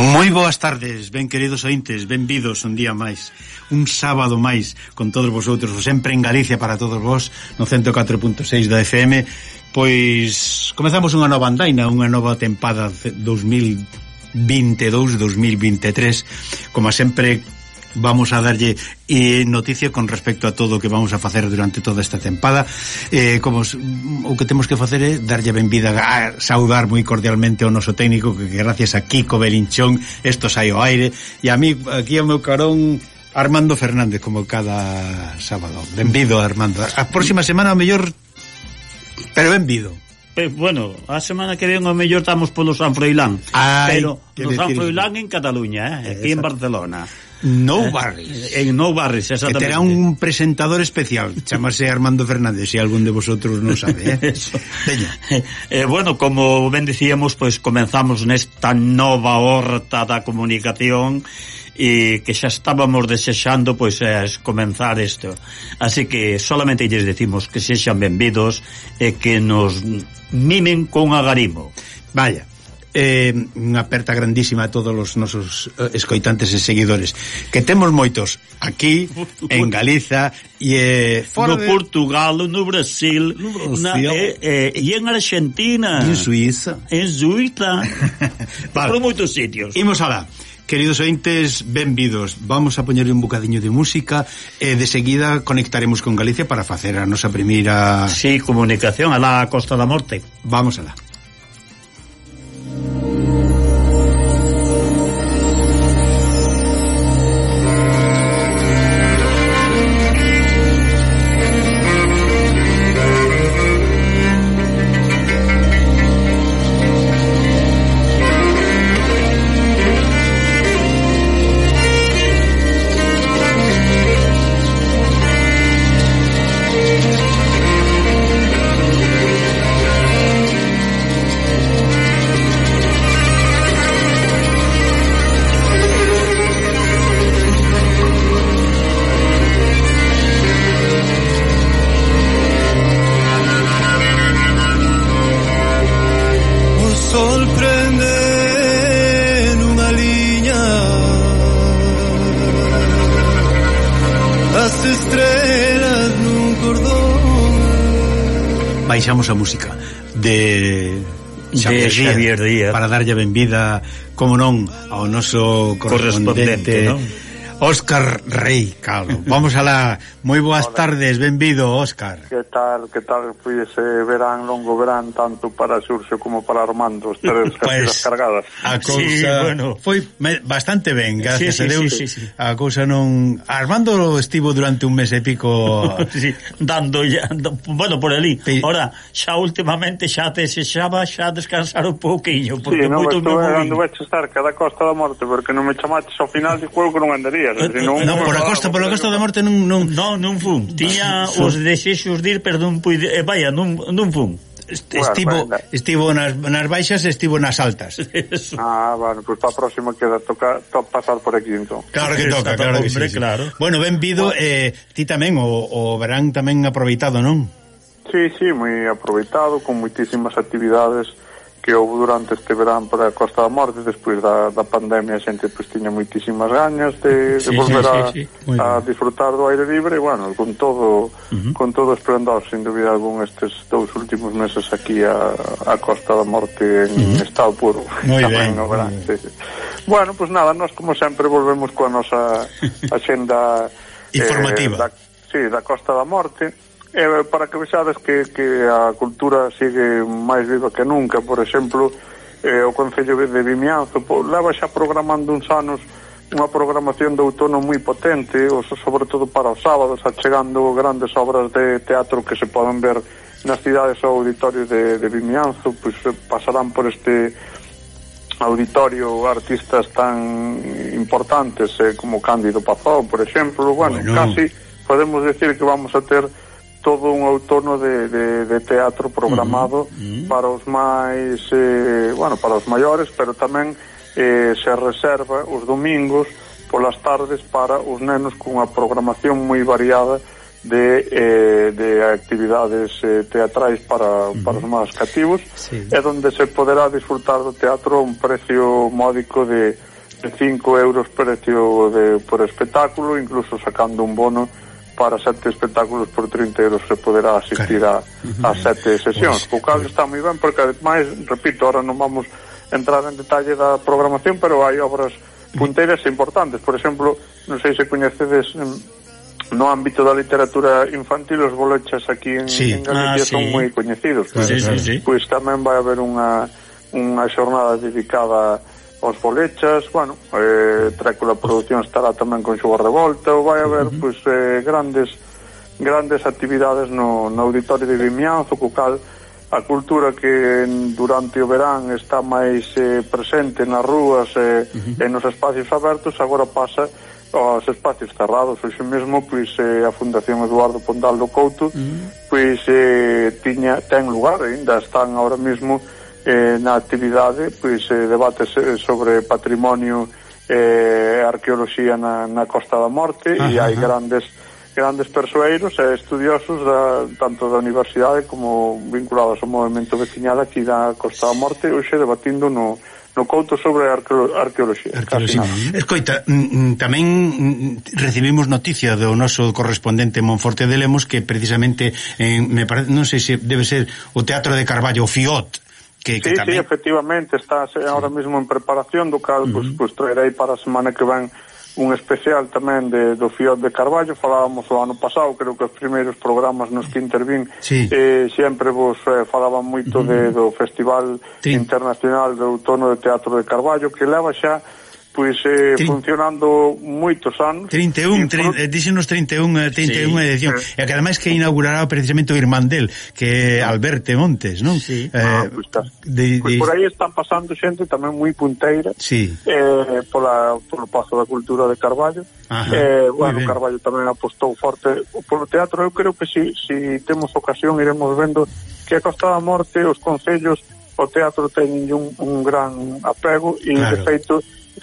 Moi boas tardes, ben queridos ointes, benvidos un día máis, un sábado máis con todos vosotros, sempre en Galicia para todos vos, no 104.6 da FM, pois comezamos unha nova andaina, unha nova tempada 2022-2023, como sempre vamos a darlle eh, noticia con respecto a todo o que vamos a facer durante toda esta tempada. Eh, como o que temos que facer é darlle benvida a saudar moi cordialmente ao noso técnico que, que gracias a Kiko Belinchón isto sai ao aire e a mí aquí ao meu carón Armando Fernández como cada sábado. Benvido Armando. A próxima semana o mellor pero benvido. Pues, bueno, a semana que ven o mellor estamos polo San Froilán, Ay, pero no San Froilán en Cataluña, eh, aquí Exacto. en Barcelona. No eh? Barris. En No Barris, exactamente. Que terá un presentador especial, chamase Armando Fernández, se si algún de vosotros non sabe. Eh? eh, bueno, como ben dicíamos, pues comenzamos nesta nova horta da comunicación e que xa estábamos desexando pois es comenzar isto. Así que solamente lles decimos que sexan benvidos e que nos mimen con agarimo. Vaya eh, unha aperta grandísima a todos os nosos eh, escoitantes e seguidores que temos moitos aquí en Galiza e eh, fora no de... Portugal, no Brasil, no Brasil. Na, e, eh, e en Argentina en Suiza en Suiza vale. por moitos sitios imos alá Queridos ointes, benvidos. Vamos a poñerle un bocadiño de música e de seguida conectaremos con Galicia para facer a nosa primeira... Sí, comunicación a la Costa da Morte. Vamos alá. sol prende nunha liña As estrelas nun cordón Baixamos a música de Xavier, de Xavier Díaz. Para darlle benvida, como non, ao noso correspondente, correspondente non? Óscar Rey, Calvo. Vamos a la... Moi boas Hola. tardes, benvido, Óscar. Que tal, que tal foi ese verán, longo verán, tanto para Xurxo como para Armando, os tres pues, cargadas. A cousa... Sí, bueno, foi bastante ben, gracias sí, sí, a Deus. Sí, sí, sí. A cousa non... Armando estivo durante un mes e pico... sí, dando, ya, bueno, por ali. Sí. Ora, xa últimamente xa te desexaba xa descansar un pouquiño, porque sí, no, moito me moví. Non, estou estar cada costa da morte, porque non me chamaste ao final de juego que non andaría días. Eh, non, eh, non, por a costa, pola Costa da Morte non... Non, non, non fun. Tiña ah, os desexos de ir, pero non puide... Eh, vaya, non, non fun estivo bueno, estivo nas, nas baixas estivo nas altas Eso. ah, bueno, pues para próximo queda toca to pasar por aquí entón claro que toca, claro que hombre, sí, sí. claro bueno, benvido bueno. eh, ti tamén o, o verán tamén aproveitado, non? Sí, sí, moi aproveitado con moitísimas actividades que houve durante este verán para a Costa da Morte despois da, da pandemia a xente pues, tiña moitísimas gañas de, de sí, volver sí, sí, sí. a, a disfrutar do aire libre e bueno, con todo uh -huh. con todo esplendor, sin dúbida algún estes dous últimos meses aquí a, a Costa da Morte en uh -huh. estado puro moi tamén, ben, no verán, sí, sí. bueno, pues nada, nós como sempre volvemos coa nosa axenda eh, informativa eh, da, sí, da Costa da Morte eh, para que vexades que, que a cultura sigue máis viva que nunca, por exemplo, eh, o Concello de Vimianzo po, leva xa programando uns anos unha programación de outono moi potente, os, sobre todo para os sábados, achegando grandes obras de teatro que se poden ver nas cidades ou auditorios de, de Vimianzo, pois eh, pasarán por este auditorio artistas tan importantes eh, como Cándido Pazó, por exemplo, bueno, bueno. casi podemos decir que vamos a ter todo un outono de, de, de teatro programado uh -huh. para os máis eh, bueno, para os maiores pero tamén eh, se reserva os domingos polas tardes para os nenos cunha programación moi variada de, eh, de actividades eh, teatrais para, uh -huh. para os máis cativos sí. é onde se poderá disfrutar do teatro a un precio módico de, de 5 euros precio de, por espectáculo incluso sacando un bono para sete espectáculos por 30 euros se poderá asistir a, a sete sesións o cal está moi ben porque ademais repito, ahora non vamos entrar en detalle da programación pero hai obras punteiras importantes por exemplo, non sei se coñecedes no ámbito da literatura infantil os bolechas aquí en, sí. en Galicia ah, sí. son moi coñecidos claro, sí. Sí, sí. pois tamén vai haber unha unha xornada dedicada a os Folechas, bueno, eh, Trécula Producción estará tamén con Xogo Revolta, ou vai haber, uh -huh. pois, eh, grandes grandes actividades no, no auditorio de Vimianzo, co cal a cultura que durante o verán está máis eh, presente nas rúas eh, uh -huh. e nos espacios abertos, agora pasa aos espacios cerrados. Hoxe mesmo, pois, eh, a Fundación Eduardo Pondal do Couto, uh -huh. pois, eh, tiña, ten lugar, ainda están ahora mesmo eh, na actividade pois eh, debatese sobre patrimonio e eh, arqueoloxía na, na Costa da Morte ajá, e hai ajá. grandes grandes persoeiros e estudiosos da, tanto da universidade como vinculados ao movimento veciñal aquí da Costa da Morte hoxe debatindo no, no couto sobre arqueo arqueoloxía. arqueoloxía. Escoita, tamén recibimos noticia do noso correspondente Monforte de Lemos que precisamente en, me parece, non sei se debe ser o Teatro de Carballo, o FIOT, Que, que sí, tamén... sí, efectivamente, está sí. ahora mesmo en preparación, do cal, uh -huh. pues, pues, traerei para a semana que ven un especial tamén de, do Fiat de Carballo falábamos o ano pasado, creo que os primeiros programas nos que intervín sí. eh, sempre vos eh, falaban moito uh -huh. de, do Festival sí. Internacional de Outono de Teatro de Carballo que leva xa pois eh, Trin... funcionando moitos anos. 31, trin, pro... Eh, díxenos 31, 31 eh, sí. edición. E que ademais que inaugurará precisamente o Irmandel, que Alberto Montes, non? Sí. Eh, ah, pois pues, de, pues de... por aí están pasando xente tamén moi punteira. Sí. Eh, pola polo Pazo da Cultura de Carballo. Ajá, eh, bueno, Carballo tamén apostou forte polo teatro. Eu creo que si, si temos ocasión iremos vendo que a Costa da Morte os concellos o teatro teñen un, un gran apego e, claro. de feito,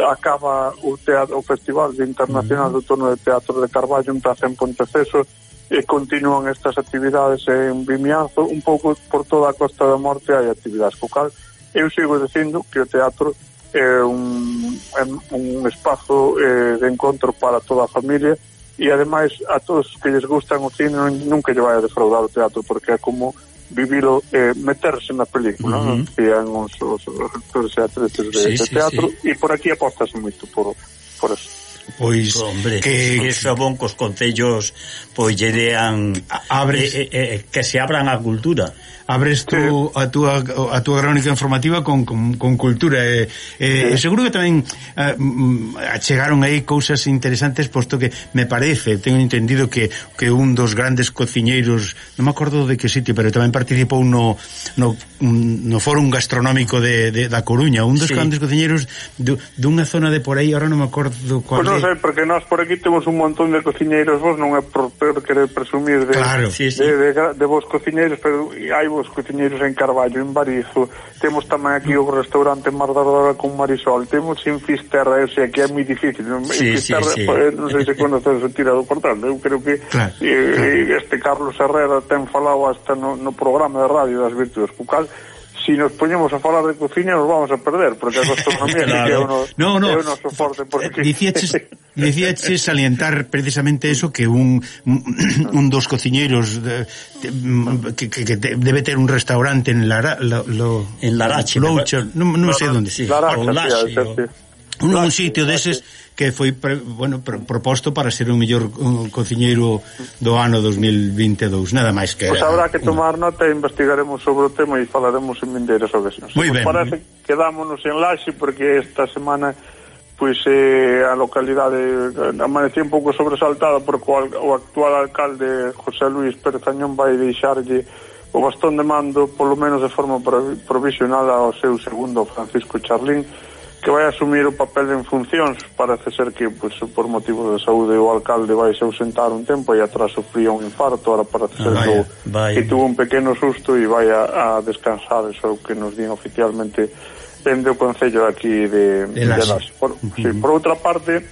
acaba o, teatro, o Festival de Internacional uh -huh. do Turno de Teatro de Carballo en Praza en Ponteceso e continúan estas actividades en Vimianzo, un pouco por toda a Costa da Morte hai actividades focal. Eu sigo dicindo que o teatro é un, é un espazo eh, de encontro para toda a familia e ademais a todos que lles gustan o cine nunca lle vai a defraudar o teatro porque é como vivilo eh, meterse na película, uh -huh. que os, os, os actores e actrices de, sí, de teatro, sí. e por aquí apostas moito por, por eso. Pois, Hombre, que, que iso bon cos concellos pois lle dean abre, eh, eh, eh, que se abran a cultura abres tú sí. a túa a túa crónica informativa con, con, con cultura e, eh, sí. seguro que tamén eh, mm, achegaron aí cousas interesantes posto que me parece, tengo entendido que que un dos grandes cociñeiros, non me acordo de que sitio, pero tamén participou no no, no fórum gastronómico de, de da Coruña, un dos sí. grandes cociñeiros dunha zona de por aí, ahora non me acordo cual. Pues pois non sei, porque nós por aquí temos un montón de cociñeiros, vos non é por, por querer presumir de, claro. sí, sí. de, de, de, de vos cociñeiros, pero hai vos os cociñeiros en Carballo, en Barizo, temos tamén aquí o restaurante Mardardora con Marisol, temos en Fisterra, o sea, que é moi difícil. En sí, Fisterra, sí, sí. Pues, non sei se conoces o tirado portal, eu creo que claro, eh, claro. este Carlos Herrera ten falado hasta no, no programa de radio das virtudes, co cal, si nos poñemos a falar de cociña nos vamos a perder, porque a gastronomía claro. é o no, no, no. no forte. Porque... Eh, dicíaches, dicíaches salientar precisamente eso, que un, un dos cociñeiros de, de, mm, que, que, que debe ter un restaurante en Lara, lo, lo, en Larache, Loucher, non, non sei onde, sí. Larache, o Lache, sí, o... Un, un sitio deses que foi pre, bueno, pro, proposto para ser o mellor cociñeiro do ano 2022, nada máis que... Pois pues habrá que tomar nota e investigaremos sobre o tema e falaremos en vindeiras ocasións. Moi ben. Parece que quedámonos en Laxe porque esta semana pois eh, a localidade eh, amanecía un pouco sobresaltada porque o, o actual alcalde José Luis Pérez Añón vai deixarlle o bastón de mando, polo menos de forma provisional ao seu segundo Francisco Charlín, que vai asumir o papel en funcións parece ser que pues, por motivos de saúde o alcalde vai se ausentar un tempo e atrás sufría un infarto ahora parece ser ah, vaya, que, vaya. que tuvo un pequeno susto e vai a, a descansar eso que nos din oficialmente dende o Concello aquí de, de, de las. Por, uh -huh. sí, por outra parte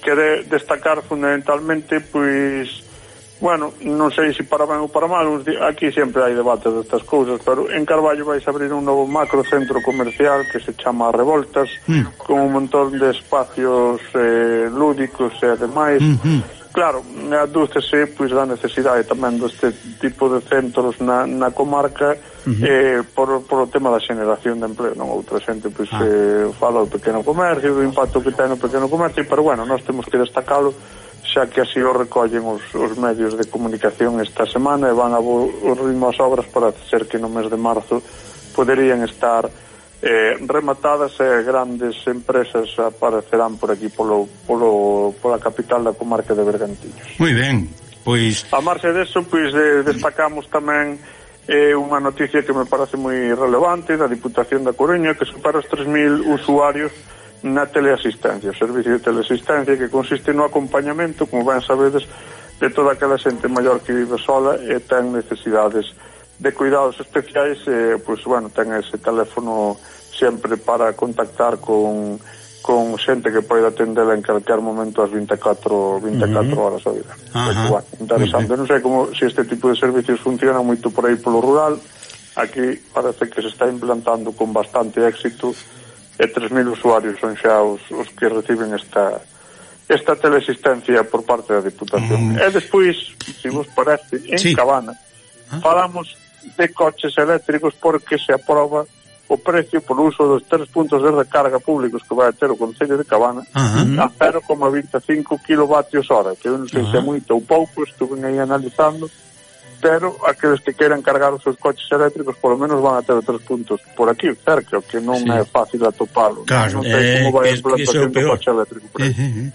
quere destacar fundamentalmente pois pues, Bueno, non sei se para ben ou para mal, aquí sempre hai debates destas cousas, pero en Carballo vais abrir un novo macrocentro comercial que se chama Revoltas, mm. con un montón de espacios eh, lúdicos e ademais. Mm -hmm. Claro, adúcese pois, da necesidade tamén deste tipo de centros na, na comarca uh -huh. eh, por, por o tema da xeneración de empleo, non? Outra xente pois, ah. eh, fala do pequeno comercio, do impacto que ten o pequeno comercio, pero bueno, nós temos que destacalo xa que así o recollen os, os medios de comunicación esta semana e van a bo, o ritmo as obras para ser que no mes de marzo poderían estar eh, rematadas e eh, grandes empresas aparecerán por aquí polo, polo, pola capital da comarca de Bergantiños. Moi ben, pois... A marxe deso, pois de, destacamos tamén é unha noticia que me parece moi relevante da Diputación da Coruña que supera os 3.000 usuarios na teleasistencia, o servicio de teleasistencia que consiste no acompañamento, como ben sabedes, de toda aquela xente maior que vive sola e ten necesidades de cuidados especiais e, pois, bueno, ten ese teléfono sempre para contactar con, con xente que pode atendela en calquer momento as 24, 24 uh -huh. horas ao día. Uh -huh. Bueno, interesante, uh -huh. non sei como se si este tipo de servicios funciona moito por aí polo rural, aquí parece que se está implantando con bastante éxito e 3.000 usuarios son xa os, os que reciben esta esta teleasistencia por parte da Diputación. Mm. E despois, se vos parece, en sí. Cabana, ah. falamos de coches eléctricos porque se aproba o precio por uso dos tres puntos de recarga públicos que vai ter o Concello de Cabana uh -huh. a 0,25 kilovatios hora, que eu non sei uh -huh. se é moito ou pouco, estuve aí analizando, pero aqueles que queiran cargar os seus coches eléctricos polo menos van a ter tres puntos por aquí cerca, que non sí. é fácil atopalo claro, non sei eh, como vai a implantación do coche eléctrico por aí. Eh, eh, eh.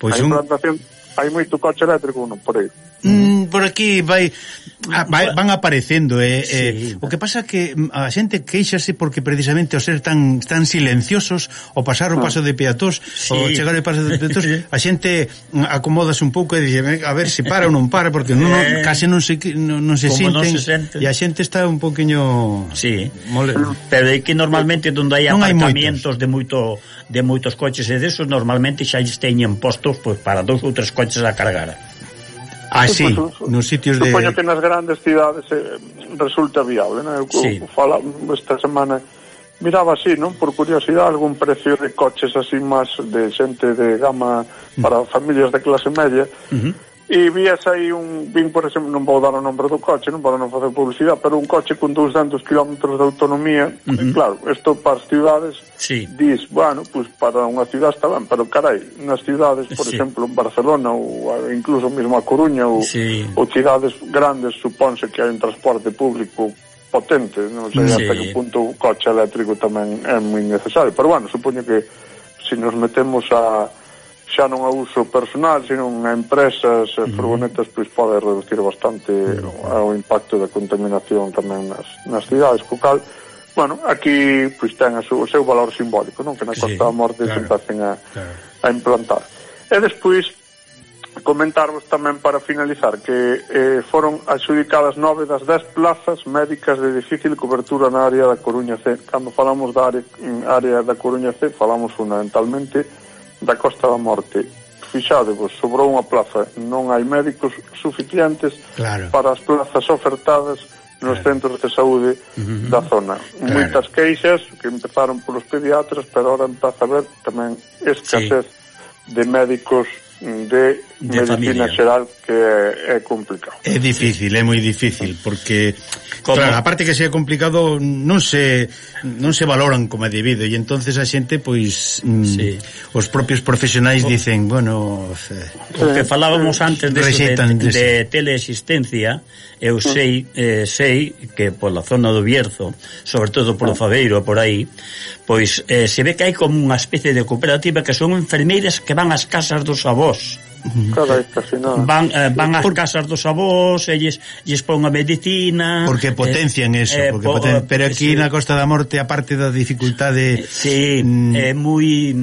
Pois a implantación un... hai moito coche eléctrico non por aí mm, por aquí vai ah, vai, van aparecendo eh, eh. sí, eh, o que pasa que mm, a xente queixase porque precisamente ao ser tan tan silenciosos o pasar o ah. paso de peatós sí. o chegar o paso de peatós a xente mm, acomodase un pouco e dixe a ver se para ou non para porque non, eh, case non se, non, non se sinten non se e a xente está un poquinho sí. mole... pero é que normalmente onde hai aparcamientos de moito de moitos coches e desos normalmente xa teñen postos pois, para dous ou tres coches a cargar. Así, ah, pues, nos sitios de... Supoño que nas grandes cidades eh, resulta viable, non? Eu, sí. fala esta semana miraba así, non? Por curiosidade, algún precio de coches así máis de xente de gama mm. para familias de clase media. Uh -huh e vías aí un, vin por exemplo, non vou dar o nome do coche, non para non facer publicidade, pero un coche con 200 km de autonomía, uh -huh. claro, isto para as cidades, sí. dis, bueno, pues para unha cidade está ben, pero carai, nas cidades, por sí. exemplo, Barcelona ou incluso mesmo a Coruña ou, sí. ou cidades grandes, supónse que hai un transporte público potente, non sei sí. hasta que punto o coche eléctrico tamén é moi necesario, pero bueno, supoño que se si nos metemos a xa non a uso personal, sino a empresas e furgonetas, pois pode reducir bastante o impacto da contaminación tamén nas, nas cidades, co cal, bueno, aquí pois ten a su, o seu valor simbólico, non? Que na Costa sí, da Morte claro, se empecen a, claro. a implantar. E despois, comentarvos tamén para finalizar que eh, foron adjudicadas nove das dez plazas médicas de difícil cobertura na área da Coruña C. Cando falamos da área, área da Coruña C, falamos fundamentalmente da Costa da Morte. fixadevos, sobrou unha plaza, non hai médicos suficientes claro. para as plazas ofertadas nos claro. centros de saúde uh -huh. da zona. Claro. Moitas queixas que empezaron polos pediatras, pero ahora empeza a ver tamén escasez sí. de médicos de, de medicina familia. xeral que é, é complicado. É difícil, é moi difícil porque como? claro, aparte que sea complicado non se non se valoran como é debido e entonces a xente pois mm, sí. os propios profesionais o, dicen, bueno, o que falábamos antes de, de, de, de teleexistencia, eu sei eh, sei que pola zona do Bierzo, sobre todo polo Faveiro por aí, pois eh, se ve que hai como unha especie de cooperativa que son enfermeiras que van ás casas dos avós Claro, esta, nada. van, eh, van ás casas dos avós elles, lles pon a medicina porque eh, potencian eh, eso porque po, poten... Eh, pero aquí sí. na Costa da Morte aparte da dificultade eh, sí, mm, é moi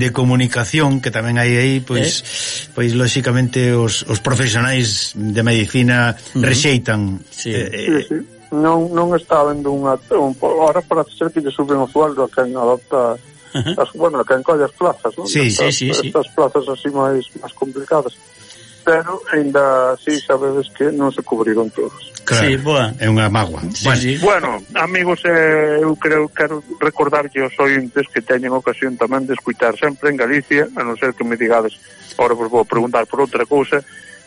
de comunicación que tamén hai aí pois eh? pois lóxicamente os, os profesionais de medicina uh -huh. rexeitan sí. Eh, sí, sí non, non está vendo unha un, ahora para ser que lle suben o sueldo a quen adopta as, bueno, a quen colle as plazas non? Sí, estas, sí, sí, estas plazas así máis, máis complicadas pero ainda así sabedes que non se cubriron todos. Claro, sí, boa. é unha magua. Sí, bueno. Sí. bueno, amigos, eh, eu creo quero recordarlle aos ointes que teñen ocasión tamén de escutar sempre en Galicia, a non ser que me digades, ahora vos vou preguntar por outra cousa,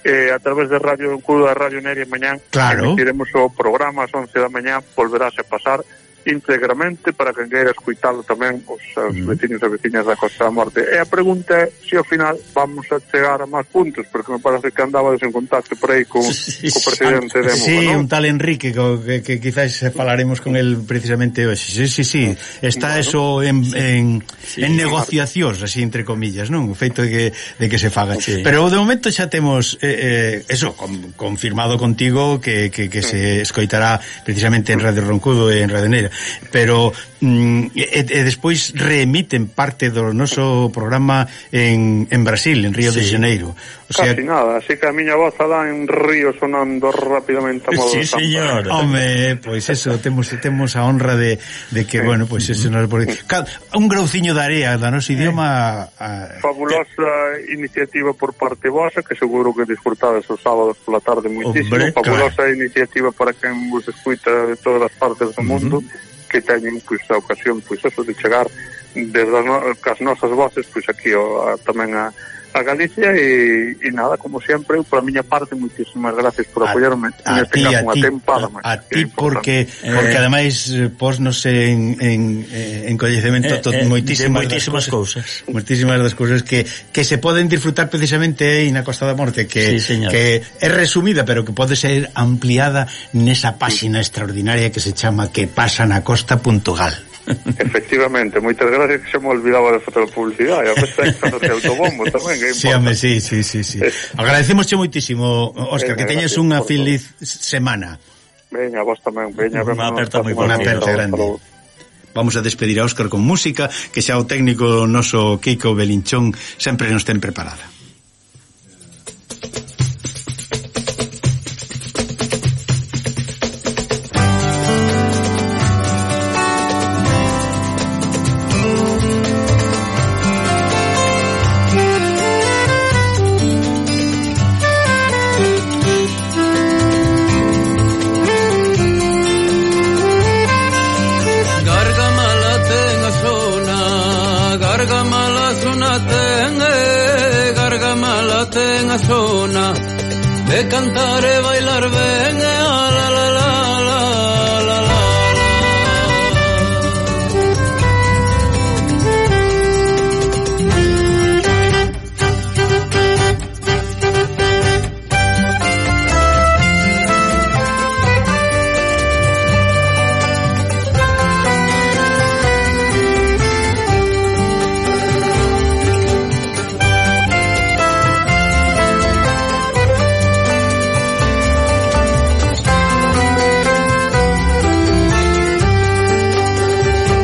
eh, a través de Radio Culo da Radio Neria mañán, Claro. emitiremos o programa ás 11 da mañán, volverase a pasar íntegramente para que queira escuitalo tamén os, os mm. vecinos e veciñas da Costa da Morte. E a pregunta é se ao final vamos a chegar a máis puntos, porque me parece que andabades en contacto por aí con, co presidente de Moga, Sí, ¿no? un tal Enrique, co, que, que quizás falaremos con el precisamente hoxe. Sí, sí, sí, está bueno, eso en, en, sí. en negociacións, así entre comillas, non? O feito de que, de que se faga. Sí. Pero de momento xa temos eh, eh, eso, con, confirmado contigo que, que, que se escoitará precisamente en Radio Roncudo e en Radio Neira pero mm, e, e despois reemiten parte do noso programa en, en Brasil, en Río sí. de Janeiro. O sea, Casi nada, así que a miña voz alá en río sonando rapidamente a modo Sí, señor. Home, pois eso, temos temos a honra de, de que, sí. bueno, pois eso nos por... un grouciño de area da noso idioma eh. a... fabulosa iniciativa por parte vosa que seguro que disfrutades os sábados pola tarde muitísimo, Hombre, fabulosa iniciativa para quen vos escuita de todas as partes do mundo. Uh -huh. Mundo que teñen pois a ocasión pois eso de chegar desde as no, cas nosas voces pois aquí o, a, tamén a a Galicia e, e nada, como sempre, eu a miña parte moitísimas gracias por apoiarme a, a neste tí, caso unha tempada a, a ti porque eh, porque ademais eh, posnos en, en, en coñecemento eh, eh, eh moitísimas, moitísimas cousas. moitísimas das cousas que, que se poden disfrutar precisamente aí na Costa da Morte que, sí, señor. que é resumida pero que pode ser ampliada nesa páxina sí. extraordinaria que se chama que pasa na costa.gal Efectivamente, moitas gracias que se me olvidaba de facer publicidade, a pesar de autobombo tamén, que sí, home, sí, sí, sí, sí. Eh. Agradecemosche moitísimo, Óscar, que teñes unha feliz semana. Veña, vos tamén, veña, unha aperta moi bonita, aperta grande. Vamos a despedir a Óscar con música que xa o técnico noso Kiko Belinchón sempre nos ten preparada. de cantar e bailar ben e a